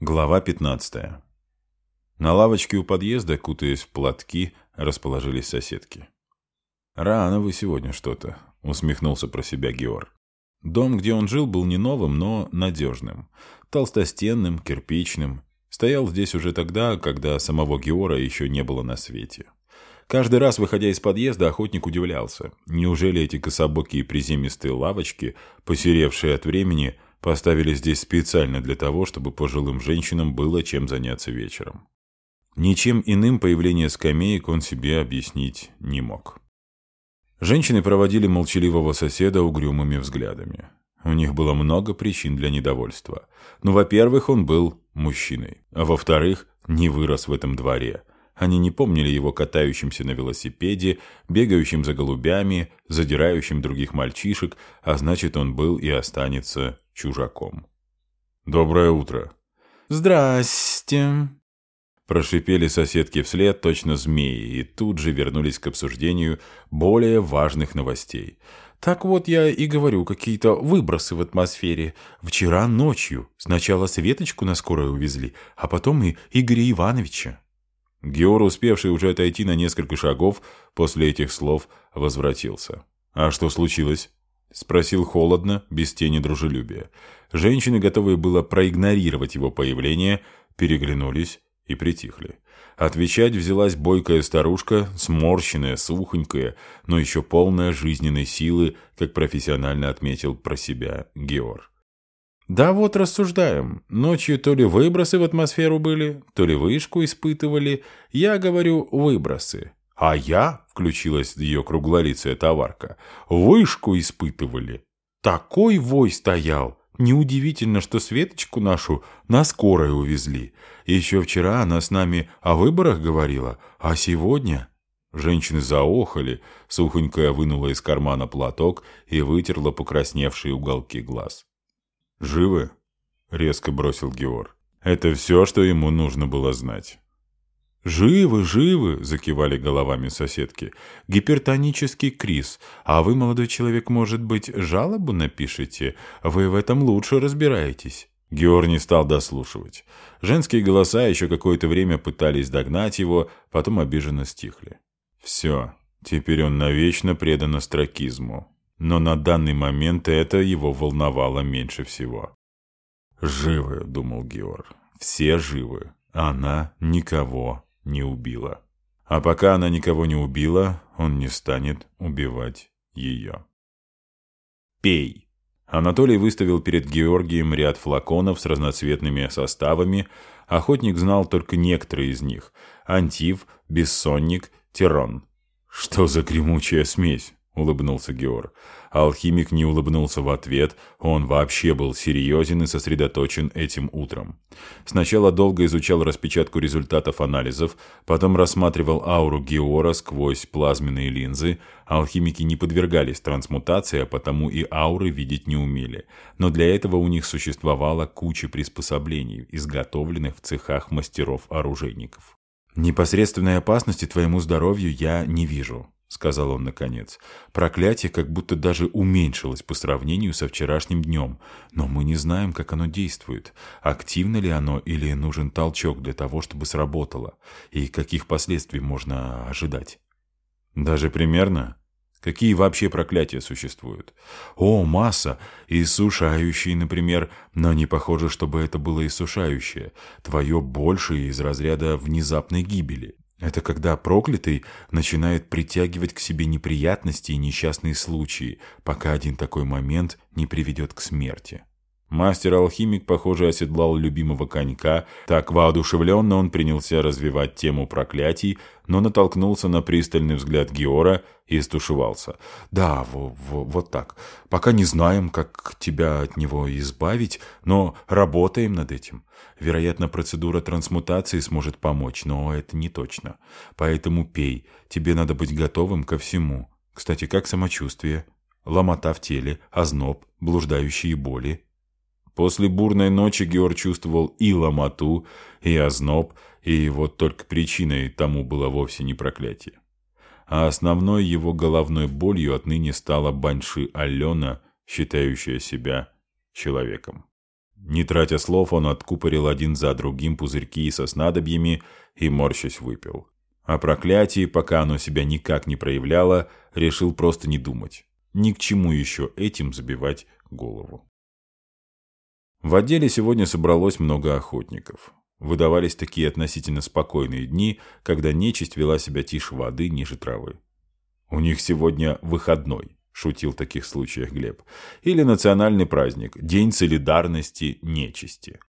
Глава 15. На лавочке у подъезда, кутаясь в платки, расположились соседки. «Рано вы сегодня что-то», — усмехнулся про себя Геор. Дом, где он жил, был не новым, но надежным. Толстостенным, кирпичным. Стоял здесь уже тогда, когда самого Геора еще не было на свете. Каждый раз, выходя из подъезда, охотник удивлялся. Неужели эти кособокие приземистые лавочки, посеревшие от времени, Поставили здесь специально для того, чтобы пожилым женщинам было чем заняться вечером. Ничем иным появление скамеек он себе объяснить не мог. Женщины проводили молчаливого соседа угрюмыми взглядами. У них было много причин для недовольства. Ну, во-первых, он был мужчиной, а во-вторых, не вырос в этом дворе. Они не помнили его катающимся на велосипеде, бегающим за голубями, задирающим других мальчишек, а значит, он был и останется чужаком. «Доброе утро!» «Здрасте!» Прошипели соседки вслед, точно змеи, и тут же вернулись к обсуждению более важных новостей. «Так вот я и говорю, какие-то выбросы в атмосфере. Вчера ночью сначала Светочку на скорой увезли, а потом и Игоря Ивановича». Геор, успевший уже отойти на несколько шагов, после этих слов возвратился. «А что случилось?» — спросил холодно, без тени дружелюбия. Женщины, готовые было проигнорировать его появление, переглянулись и притихли. Отвечать взялась бойкая старушка, сморщенная, сухонькая, но еще полная жизненной силы, как профессионально отметил про себя Геор. «Да вот рассуждаем. Ночью то ли выбросы в атмосферу были, то ли вышку испытывали. Я говорю выбросы. А я, включилась ее круглолицая товарка, вышку испытывали. Такой вой стоял. Неудивительно, что Светочку нашу на скорой увезли. Еще вчера она с нами о выборах говорила, а сегодня... Женщины заохали, сухонькая вынула из кармана платок и вытерла покрасневшие уголки глаз. «Живы?» — резко бросил Геор. Это все, что ему нужно было знать. «Живы, живы!» – закивали головами соседки. «Гипертонический криз. А вы, молодой человек, может быть, жалобу напишете? Вы в этом лучше разбираетесь». Геор не стал дослушивать. Женские голоса еще какое-то время пытались догнать его, потом обиженно стихли. Все, теперь он навечно предан астракизму. Но на данный момент это его волновало меньше всего. «Живы», — думал Геор, — «все живы. Она никого не убила. А пока она никого не убила, он не станет убивать ее. «Пей!» Анатолий выставил перед Георгием ряд флаконов с разноцветными составами. Охотник знал только некоторые из них – антив, бессонник, тирон. «Что за гремучая смесь?» – улыбнулся Георг. Алхимик не улыбнулся в ответ, он вообще был серьезен и сосредоточен этим утром. Сначала долго изучал распечатку результатов анализов, потом рассматривал ауру Геора сквозь плазменные линзы. Алхимики не подвергались трансмутации, а потому и ауры видеть не умели. Но для этого у них существовала куча приспособлений, изготовленных в цехах мастеров-оружейников. «Непосредственной опасности твоему здоровью я не вижу», — сказал он наконец. «Проклятие как будто даже уменьшилось по сравнению со вчерашним днем, но мы не знаем, как оно действует, активно ли оно или нужен толчок для того, чтобы сработало, и каких последствий можно ожидать». «Даже примерно?» Какие вообще проклятия существуют? О, масса! Иссушающие, например. Но не похоже, чтобы это было иссушающее. Твое больше из разряда внезапной гибели. Это когда проклятый начинает притягивать к себе неприятности и несчастные случаи, пока один такой момент не приведет к смерти. Мастер-алхимик, похоже, оседлал любимого конька. Так воодушевленно он принялся развивать тему проклятий, но натолкнулся на пристальный взгляд Геора и стушевался. «Да, вот так. Пока не знаем, как тебя от него избавить, но работаем над этим. Вероятно, процедура трансмутации сможет помочь, но это не точно. Поэтому пей. Тебе надо быть готовым ко всему. Кстати, как самочувствие? Ломота в теле, озноб, блуждающие боли». После бурной ночи Геор чувствовал и ломоту, и озноб, и вот только причиной тому было вовсе не проклятие. А основной его головной болью отныне стала Банши Алена, считающая себя человеком. Не тратя слов, он откупорил один за другим пузырьки со снадобьями и, морщась, выпил. О проклятии, пока оно себя никак не проявляло, решил просто не думать. Ни к чему еще этим забивать голову. В отделе сегодня собралось много охотников. Выдавались такие относительно спокойные дни, когда нечисть вела себя тише воды, ниже травы. «У них сегодня выходной», — шутил в таких случаях Глеб. «Или национальный праздник, День солидарности нечисти».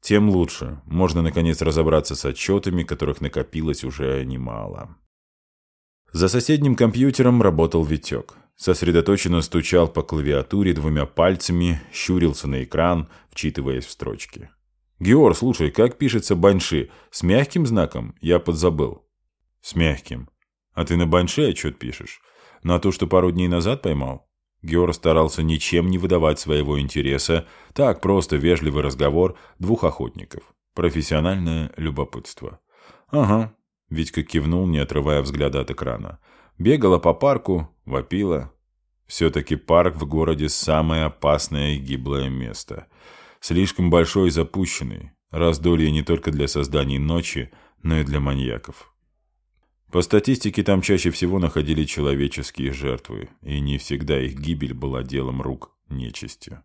Тем лучше. Можно, наконец, разобраться с отчетами, которых накопилось уже немало. За соседним компьютером работал Витек. Сосредоточенно стучал по клавиатуре двумя пальцами, щурился на экран, вчитываясь в строчки. «Геор, слушай, как пишется банши? С мягким знаком? Я подзабыл». «С мягким. А ты на банши отчет пишешь? На то, что пару дней назад поймал?» Геор старался ничем не выдавать своего интереса, так просто вежливый разговор двух охотников. Профессиональное любопытство. «Ага», — Витька кивнул, не отрывая взгляда от экрана. «Бегала по парку, вопила». Все-таки парк в городе самое опасное и гиблое место. Слишком большой и запущенный. Раздолье не только для создания ночи, но и для маньяков. По статистике, там чаще всего находили человеческие жертвы, и не всегда их гибель была делом рук нечисти.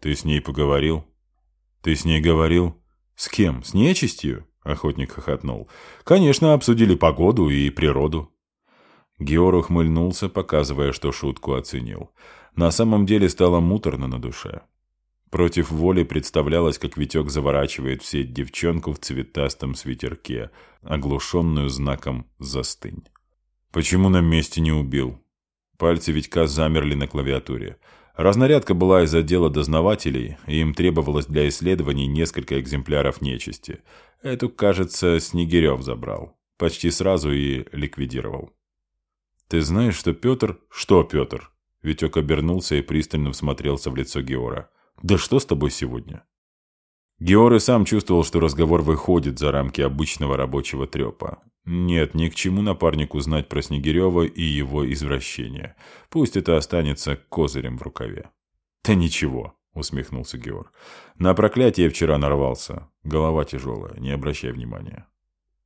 «Ты с ней поговорил?» «Ты с ней говорил?» «С кем? С нечистью?» — охотник хохотнул. «Конечно, обсудили погоду и природу». Геор ухмыльнулся, показывая, что шутку оценил. На самом деле стало муторно на душе. Против воли представлялось, как Витек заворачивает в сеть девчонку в цветастом свитерке, оглушенную знаком «Застынь». Почему на месте не убил? Пальцы Витька замерли на клавиатуре. Разнарядка была из отдела дознавателей, и им требовалось для исследований несколько экземпляров нечисти. Эту, кажется, Снегирев забрал. Почти сразу и ликвидировал. «Ты знаешь, что Петр...» «Что Петр?» Витек обернулся и пристально всмотрелся в лицо Геора. Да что с тобой сегодня? Георг сам чувствовал, что разговор выходит за рамки обычного рабочего трепа. Нет, ни к чему напарнику знать про Снегирева и его извращение. Пусть это останется козырем в рукаве. «Да ничего», — усмехнулся Георг. «На проклятие вчера нарвался. Голова тяжелая, не обращай внимания».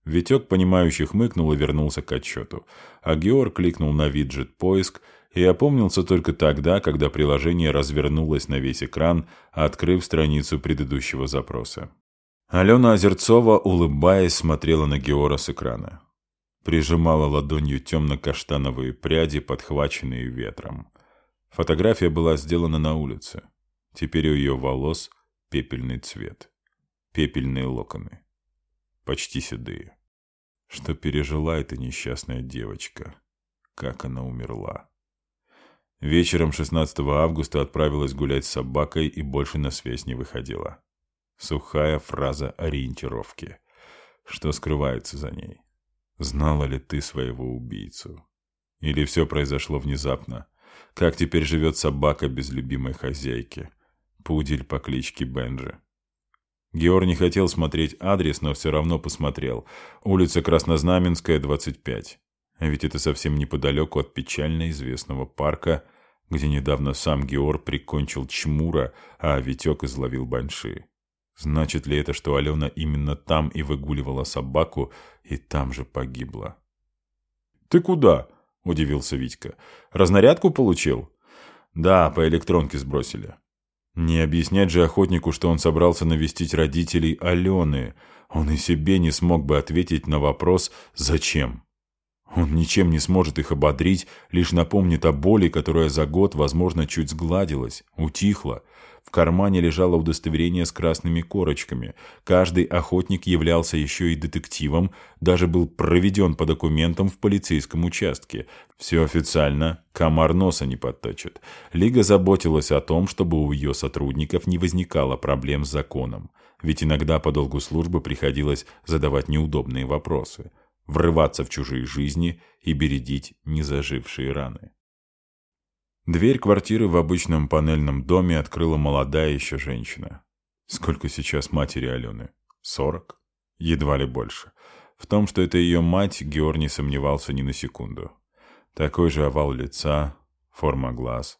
Витек, понимающий, хмыкнул и вернулся к отчету. А Георг кликнул на виджет «Поиск» и опомнился только тогда, когда приложение развернулось на весь экран, открыв страницу предыдущего запроса. Алена Озерцова, улыбаясь, смотрела на Геора с экрана. Прижимала ладонью темно-каштановые пряди, подхваченные ветром. Фотография была сделана на улице. Теперь у ее волос пепельный цвет. Пепельные локоны. Почти седые. Что пережила эта несчастная девочка? Как она умерла? Вечером 16 августа отправилась гулять с собакой и больше на связь не выходила. Сухая фраза ориентировки. Что скрывается за ней? Знала ли ты своего убийцу? Или все произошло внезапно? Как теперь живет собака без любимой хозяйки? Пудель по кличке Бенджи. Геор не хотел смотреть адрес, но все равно посмотрел. Улица Краснознаменская, 25. А ведь это совсем неподалеку от печально известного парка, где недавно сам Геор прикончил Чмура, а Витек изловил Банши. Значит ли это, что Алена именно там и выгуливала собаку, и там же погибла? «Ты куда?» – удивился Витька. «Разнарядку получил?» «Да, по электронке сбросили». Не объяснять же охотнику, что он собрался навестить родителей Алены. Он и себе не смог бы ответить на вопрос «Зачем?». Он ничем не сможет их ободрить, лишь напомнит о боли, которая за год, возможно, чуть сгладилась, утихла. В кармане лежало удостоверение с красными корочками. Каждый охотник являлся еще и детективом, даже был проведен по документам в полицейском участке. Все официально, комар носа не подточит. Лига заботилась о том, чтобы у ее сотрудников не возникало проблем с законом. Ведь иногда по долгу службы приходилось задавать неудобные вопросы врываться в чужие жизни и бередить незажившие раны. Дверь квартиры в обычном панельном доме открыла молодая еще женщина. Сколько сейчас матери Алены? Сорок? Едва ли больше. В том, что это ее мать, Геор не сомневался ни на секунду. Такой же овал лица, форма глаз.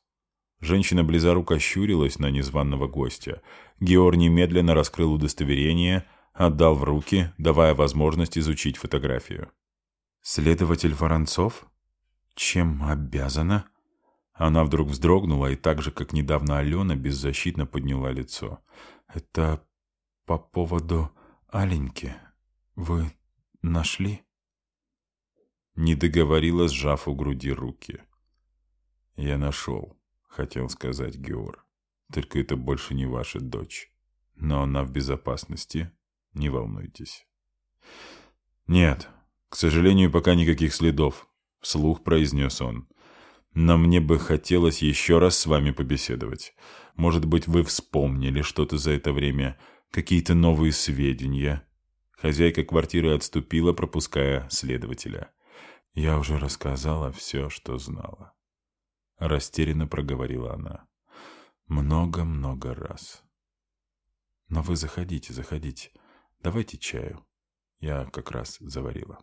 Женщина близоруко щурилась на незваного гостя. Геор немедленно раскрыл удостоверение, отдал в руки, давая возможность изучить фотографию. «Следователь Воронцов? Чем обязана?» Она вдруг вздрогнула и так же, как недавно Алена, беззащитно подняла лицо. «Это по поводу Аленьки. Вы нашли?» Не договорила, сжав у груди руки. «Я нашел», — хотел сказать Геор. «Только это больше не ваша дочь. Но она в безопасности. Не волнуйтесь». «Нет, к сожалению, пока никаких следов», — вслух произнес он. «Но мне бы хотелось еще раз с вами побеседовать. Может быть, вы вспомнили что-то за это время, какие-то новые сведения». Хозяйка квартиры отступила, пропуская следователя. «Я уже рассказала все, что знала». Растерянно проговорила она. «Много-много раз». «Но вы заходите, заходите. Давайте чаю. Я как раз заварила».